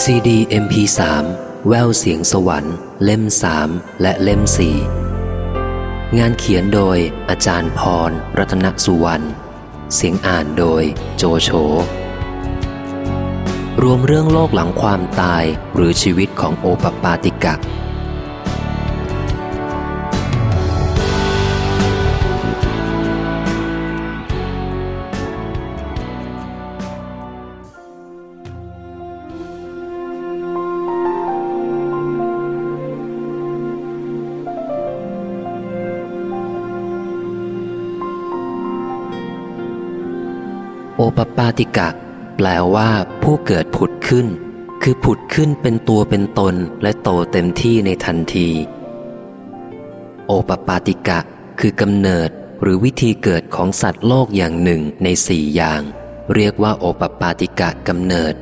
ซีดี MP3 แววเสียงสวรรค์ เล่มสามและเล่มสี่งานเขียนโดยอาจารย์พร รัตนสุวรรณ เสียงอ่านโดยโจโฉ รวมเรื่องโลกหลังความตายหรือชีวิตของโอปปาติกะ ปปาติกะ แปลว่า ผู้เกิดผุดขึ้น คือผุดขึ้นเป็นตัวเป็นตนและโตเต็มที่ในทันที โอปปาติกะ คือกำเนิดหรือวิธีเกิดของสัตว์โลกอย่างหนึ่งในสี่อย่าง เรียกว่าโอปปาติกะกำเนิด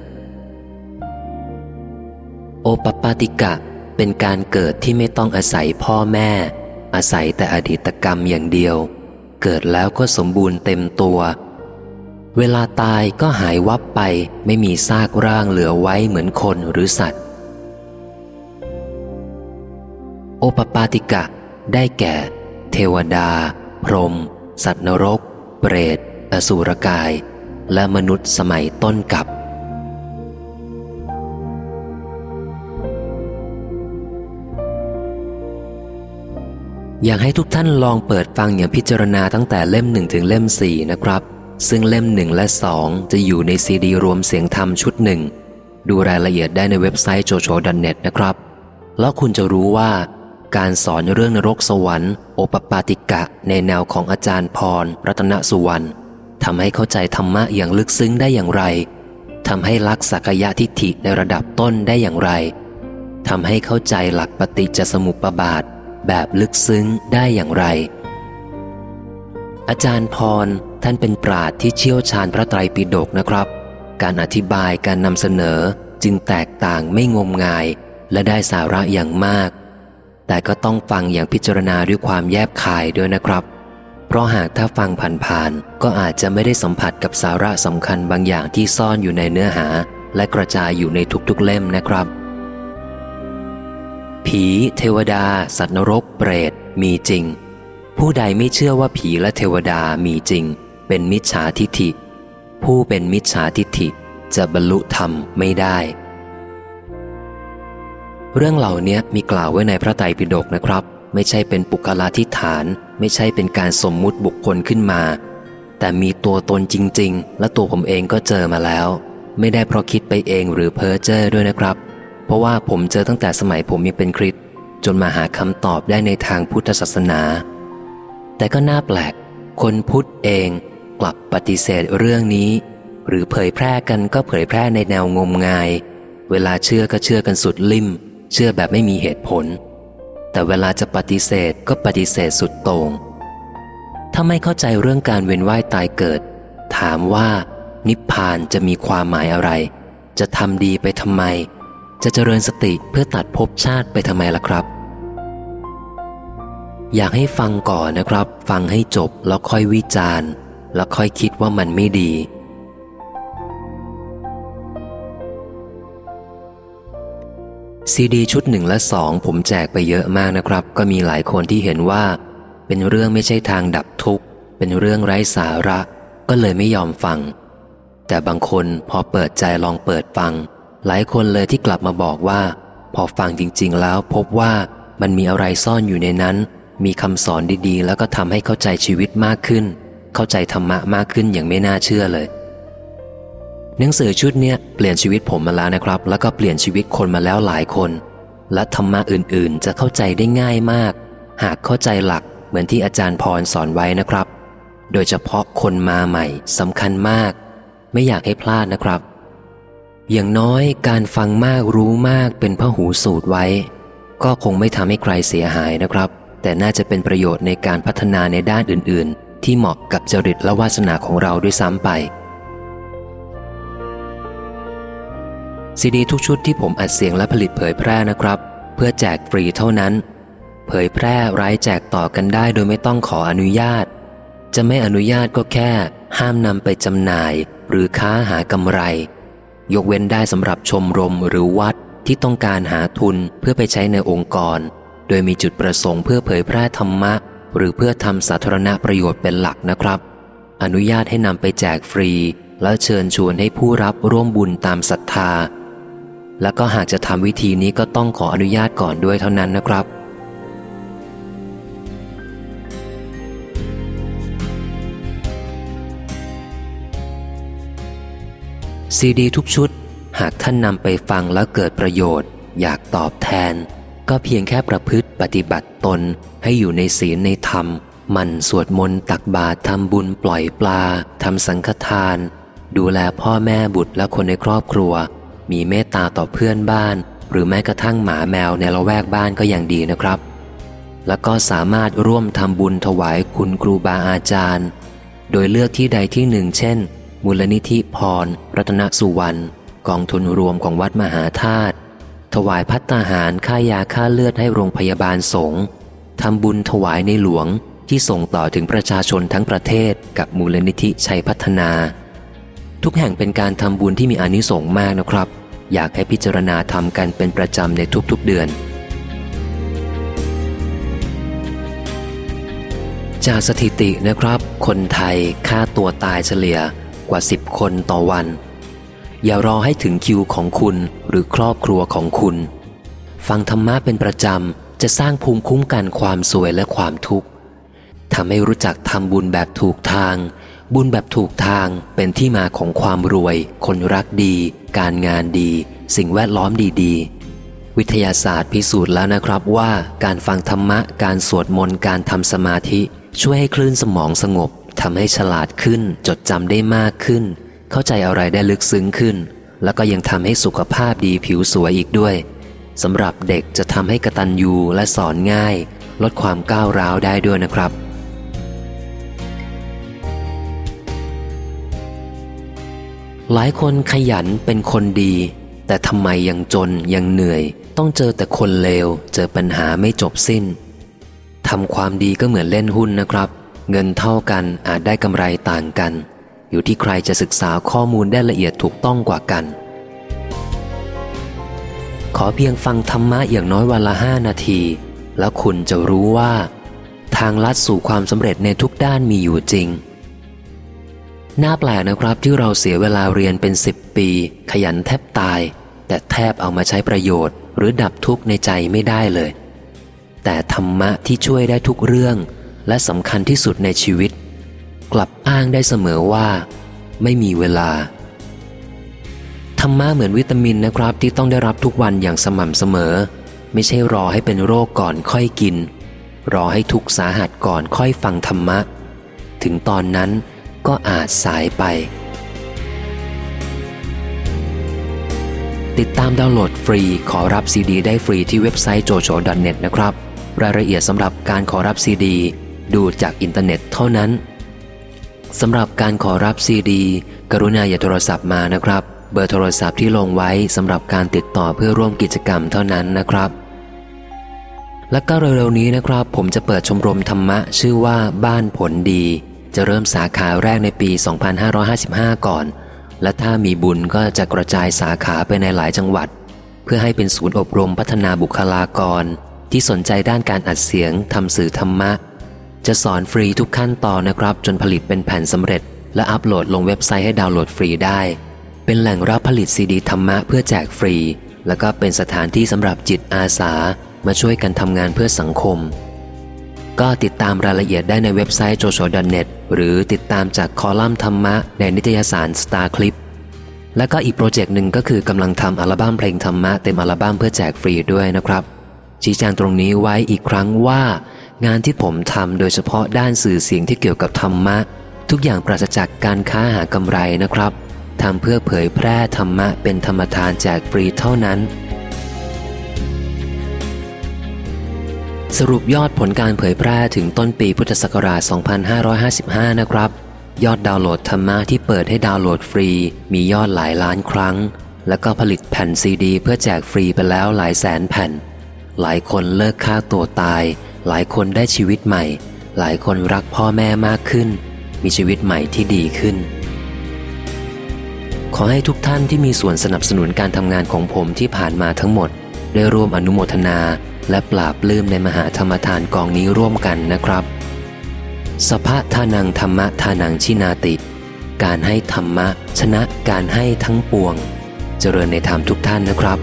โอปปาติกะ เป็นการเกิดที่ไม่ต้องอาศัยพ่อแม่ อาศัยแต่อดีตกรรมอย่างเดียว เกิดแล้วก็สมบูรณ์เต็มตัว เวลาตายก็หายวับไปไม่มีซากร่างเหลือไว้เหมือนคนหรือสัตว์ โอปปาติกะ ได้แก่ เทวดา พรหมสัตว์นรก เปรต อสูรกาย และมนุษย์สมัยต้นกับ อยากให้ทุกท่านลองเปิดฟังอย่างพิจารณาตั้งแต่เล่มหนึ่งถึงเล่มสี่นะครับ ซึ่งเล่มหนึ่งและสองจะอยู่ในซีดีรวมเสียงธรรมชุดหนึ่ง ดูรายละเอียดได้ในเว็บไซต์โจโฉดันเน็ตนะครับ แล้วคุณจะรู้ว่า การสอนเรื่องนรกสวรรค์ โอปปาติกะในแนวของอาจารย์พร รัตนสุวรรณทำให้เข้าใจธรรมะอย่างลึกซึ้งได้อย่างไรทำให้ลักสักยะทิฏฐิในระดับต้นได้อย่างไรทำให้เข้าใจหลักปฏิจจสมุปบาท แบบลึกซึ้งได้อย่างไร อาจารย์พร ท่านเป็นปราดที่เชี่ยวชาญพระไตรปิฎกนะครับ การอธิบายการนำเสนอจึงแตกต่างไม่งมงาย และได้สาระอย่างมาก แต่ก็ต้องฟังอย่างพิจารณาด้วยความแยบคายด้วยนะครับ เพราะหากถ้าฟังผ่านๆก็อาจจะไม่ได้สัมผัสกับสาระสำคัญบางอย่างที่ซ่อนอยู่ในเนื้อหา และกระจายอยู่ในทุกๆเล่มนะครับ ผี เทวดา สัตว์นรก เปรต มีจริง ผู้ใดไม่เชื่อว่าผีและเทวดามีจริง เป็นมิจฉาทิฐิ ผู้เป็นมิจฉาทิฐิจะบรรลุธรรมไม่ได้ เรื่องเหล่านี้มีกล่าวไว้ในพระไตรปิฎกนะครับ ไม่ใช่เป็นปุกลาธิฐาน ไม่ใช่เป็นการสมมุติบุคคลขึ้นมา แต่มีตัวตนจริง ๆ และตัวผมเองก็เจอมาแล้ว ไม่ได้เพราะคิดไปเองหรือเพ้อเจ้อด้วยนะครับ เพราะว่าผมเจอตั้งแต่สมัยผมยังเป็นคริสจนมาหาคำตอบได้ในทางพุทธศาสนา แต่ก็น่าแปลก คนพุทธเอง กลับปฏิเสธเรื่องนี้ หรือเผยแพร่กันก็เผยแพร่ในแนวงมงาย เวลาเชื่อก็เชื่อกันสุดลิ่ม เชื่อแบบไม่มีเหตุผล แต่เวลาจะปฏิเสธก็ปฏิเสธสุดโต่งถ้าไม่เข้าใจเรื่องการเวียนว่ายตายเกิด ถามว่า นิพพานจะมีความหมายอะไร จะทำดีไปทำไม จะเจริญสติเพื่อตัดภพชาติไปทำไมล่ะครับ อยากให้ฟังก่อนนะครับ ฟังให้จบแล้วค่อยวิจารณ์ แล้วค่อยคิดว่ามันไม่ดี ซีดีชุดหนึ่งและสองผมแจกไปเยอะมากนะครับ ก็มีหลายคนที่เห็นว่า เป็นเรื่องไม่ใช่ทางดับทุกข์ เป็นเรื่องไร้สาระ ก็เลยไม่ยอมฟัง แต่บางคนพอเปิดใจลองเปิดฟัง หลายคนเลยที่กลับมาบอกว่า พอฟังจริง ๆ แล้วพบว่ามันมีอะไรซ่อนอยู่ในนั้น มีคำสอนดีๆ แล้วก็ทำให้เข้าใจชีวิตมากขึ้น เข้าใจธรรมะมากขึ้นอย่างไม่น่าเชื่อเลย หนังสือชุดเนี้ยเปลี่ยนชีวิตผมมาแล้วนะครับ แล้วก็เปลี่ยนชีวิตคนมาแล้วหลายคน และธรรมะอื่นๆ จะเข้าใจได้ง่ายมาก หากเข้าใจหลักเหมือนที่อาจารย์พรสอนไว้นะครับ โดยเฉพาะคนมาใหม่สำคัญมาก ไม่อยากให้พลาดนะครับ อย่างน้อยการฟังมากรู้มากเป็นพหูสูตรไว้ ก็คงไม่ทำให้ใครเสียหายนะครับ แต่น่าจะเป็นประโยชน์ในการพัฒนาในด้านอื่นๆ ที่เหมาะกับจริตและวาสนาของเราด้วยซ้ำไป ซีดีทุกชุดที่ผมอัดเสียงและผลิตเผยแพร่นะครับ เพื่อแจกฟรีเท่านั้น เผยแพร่ไร้แจกต่อกันได้โดยไม่ต้องขออนุญาต จะไม่อนุญาตก็แค่ ห้ามนำไปจำหน่าย หรือค้าหากำไร ยกเว้นได้สำหรับชมรมหรือวัดที่ต้องการหาทุนเพื่อไปใช้ในองค์กร โดยมีจุดประสงค์เพื่อเผยแพร่ธรรมะ หรือเพื่อทำสาธารณประโยชน์เป็นหลักนะครับ อนุญาตให้นำไปแจกฟรี และเชิญชวนให้ผู้รับร่วมบุญตามศรัทธา และก็หากจะทำวิธีนี้ก็ต้องขออนุญาตก่อนด้วยเท่านั้นนะครับซีดีทุกชุด หากท่านนำไปฟังแล้วเกิดประโยชน์ อยากตอบแทน ก็เพียงแค่ประพฤติปฏิบัติตนให้อยู่ในศีลในธรรม มันสวดมนต์ตักบาตรทำบุญปล่อยปลาทำสังฆทาน ดูแลพ่อแม่บุตรและคนในครอบครัว มีเมตตาต่อเพื่อนบ้าน หรือแม้กระทั่งหมาแมวในละแวกบ้านก็ยังดีนะครับ แล้วก็สามารถร่วมทำบุญถวายคุณครูบาอาจารย์ โดยเลือกที่ใดที่หนึ่ง เช่น มูลนิธิพร รัตนสุวรรณกองทุนรวมของวัดมหาธาตุ ถวายพัตตาหารค่ายาค่าเลือดให้โรงพยาบาลสงฆ์ทำบุญถวายในหลวงที่ส่งต่อถึงประชาชนทั้งประเทศกับมูลนิธิชัยพัฒนา ทุกแห่งเป็นการทำบุญที่มีอนิสงส์มากนะครับ อยากให้พิจารณาทำกันเป็นประจำในทุกๆเดือน จากสถิตินะครับ คนไทยฆ่าตัวตายเฉลี่ยกว่าสิบคนต่อวัน อย่ารอให้ถึงคิวของคุณหรือครอบครัวของคุณ ฟังธรรมะเป็นประจำ จะสร้างภูมิคุ้มกันความสวยและความทุกข์ทำให้รู้จักทำบุญแบบถูกทาง บุญแบบถูกทางเป็นที่มาของความรวย คนรักดี การงานดี สิ่งแวดล้อมดีๆ วิทยาศาสตร์พิสูจน์แล้วนะครับว่าการฟังธรรมะ การสวดมนต์การทำสมาธิ ช่วยให้คลื่นสมองสงบทำให้ฉลาดขึ้นจดจำได้มากขึ้น เข้าใจอะไรได้ลึกซึ้งขึ้น แล้วก็ยังทำให้สุขภาพดีผิวสวยอีกด้วยสำหรับเด็กจะทำให้กระตันยูและสอนง่าย ลดความก้าวร้าวได้ด้วยนะครับ หลายคนขยันเป็นคนดี แต่ทำไมยังจนยังเหนื่อย ต้องเจอแต่คนเลว เจอปัญหาไม่จบสิ้นทำความดีก็เหมือนเล่นหุ้นนะครับ เงินเท่ากันอาจได้กำไรต่างกัน อยู่ที่ใครจะศึกษาข้อมูลได้ละเอียดถูกต้องกว่ากัน ขอเพียงฟังธรรมะอย่างน้อยวันละห้านาที แล้วคุณจะรู้ว่า ทางลัดสู่ความสำเร็จในทุกด้านมีอยู่จริง น่าแปลกนะครับที่เราเสียเวลาเรียนเป็นสิบปี ขยันแทบตาย แต่แทบเอามาใช้ประโยชน์ หรือดับทุกข์ในใจไม่ได้เลย แต่ธรรมะที่ช่วยได้ทุกเรื่อง และสำคัญที่สุดในชีวิต กลับอ้างได้เสมอว่า ไม่มีเวลา ธรรมะเหมือนวิตามินนะครับที่ต้องได้รับทุกวันอย่างสม่ำเสมอ ไม่ใช่รอให้เป็นโรคก่อนค่อยกิน รอให้ทุกสาหัสก่อนค่อยฟังธรรมะ ถึงตอนนั้นก็อาจสายไป ติดตามดาวน์โหลดฟรีขอรับซีดีได้ฟรีที่เว็บไซต์ jojo.net นะครับ รายละเอียดสำหรับการขอรับซีดี ดูจากอินเทอร์เน็ตเท่านั้น สำหรับการขอรับซีดี กรุณาอย่าโทรศัพท์มานะครับ เบอร์โทรศัพท์ที่ลงไว้สำหรับการติดต่อเพื่อร่วมกิจกรรมเท่านั้นนะครับ และก็เร็วๆนี้นะครับ ผมจะเปิดชมรมธรรมะ ชื่อว่าบ้านผลดี จะเริ่มสาขาแรกในปี 2555 ก่อน และถ้ามีบุญก็จะกระจายสาขาไปในหลายจังหวัด เพื่อให้เป็นศูนย์อบรมพัฒนาบุคลากร ที่สนใจด้านการอัดเสียงทำสื่อธรรมะ จะสอนฟรีทุกขั้นตอนนะครับ จนผลิตเป็นแผ่นสำเร็จ และอัปโหลดลงเว็บไซต์ให้ดาวน์โหลดฟรีได้ เป็นแหล่งรับผลิตซีดีธรรมะเพื่อแจกฟรี แล้วก็เป็นสถานที่สำหรับจิตอาสามาช่วยกันทำงานเพื่อสังคม ก็ติดตามรายละเอียดได้ในเว็บไซต์ jojo.net หรือติดตามจากคอลัมน์ธรรมะในนิตยสาร Star Clip และก็อีก project หนึ่งก็คือกำลังทำอัลบั้มเพลงธรรมะเต็มอัลบั้มเพื่อแจกฟรีด้วยนะครับ ชี้แจงตรงนี้ไว้อีกครั้งว่า งานที่ผมทำโดยเฉพาะด้านสื่อเสียงที่เกี่ยวกับธรรมะ ทุกอย่างปราศจากการค้าหากำไรนะครับทำเพื่อเผยแพร่ธรรมะเป็นธรรมทานแจกฟรีเท่านั้น สรุปยอดผลการเผยแพร่ถึงต้นปีพุทธศักราช 2555 นะครับ ยอดดาวน์โหลดธรรมะที่เปิดให้ดาวน์โหลดฟรี มียอดหลายล้านครั้ง แล้วก็ผลิตแผ่นซีดี เพื่อแจกฟรีไปแล้วหลายแสนแผ่น หลายคนเลิกฆ่าตัวตาย หลายคนได้ชีวิตใหม่ หลายคนรักพ่อแม่มากขึ้น มีชีวิตใหม่ที่ดีขึ้น ขอให้ทุกท่านที่มีส่วนสนับสนุนการทำงานของผมที่ผ่านมาทั้งหมด ได้ร่วมอนุโมทนาและปราบลืมในมหาธรรมทานกองนี้ร่วมกันนะครับ สภะทานังธรรมะทานังชินาติ การให้ธรรมะ ชนะการให้ทั้งปวง เจริญในธรรมทุกท่านนะครับ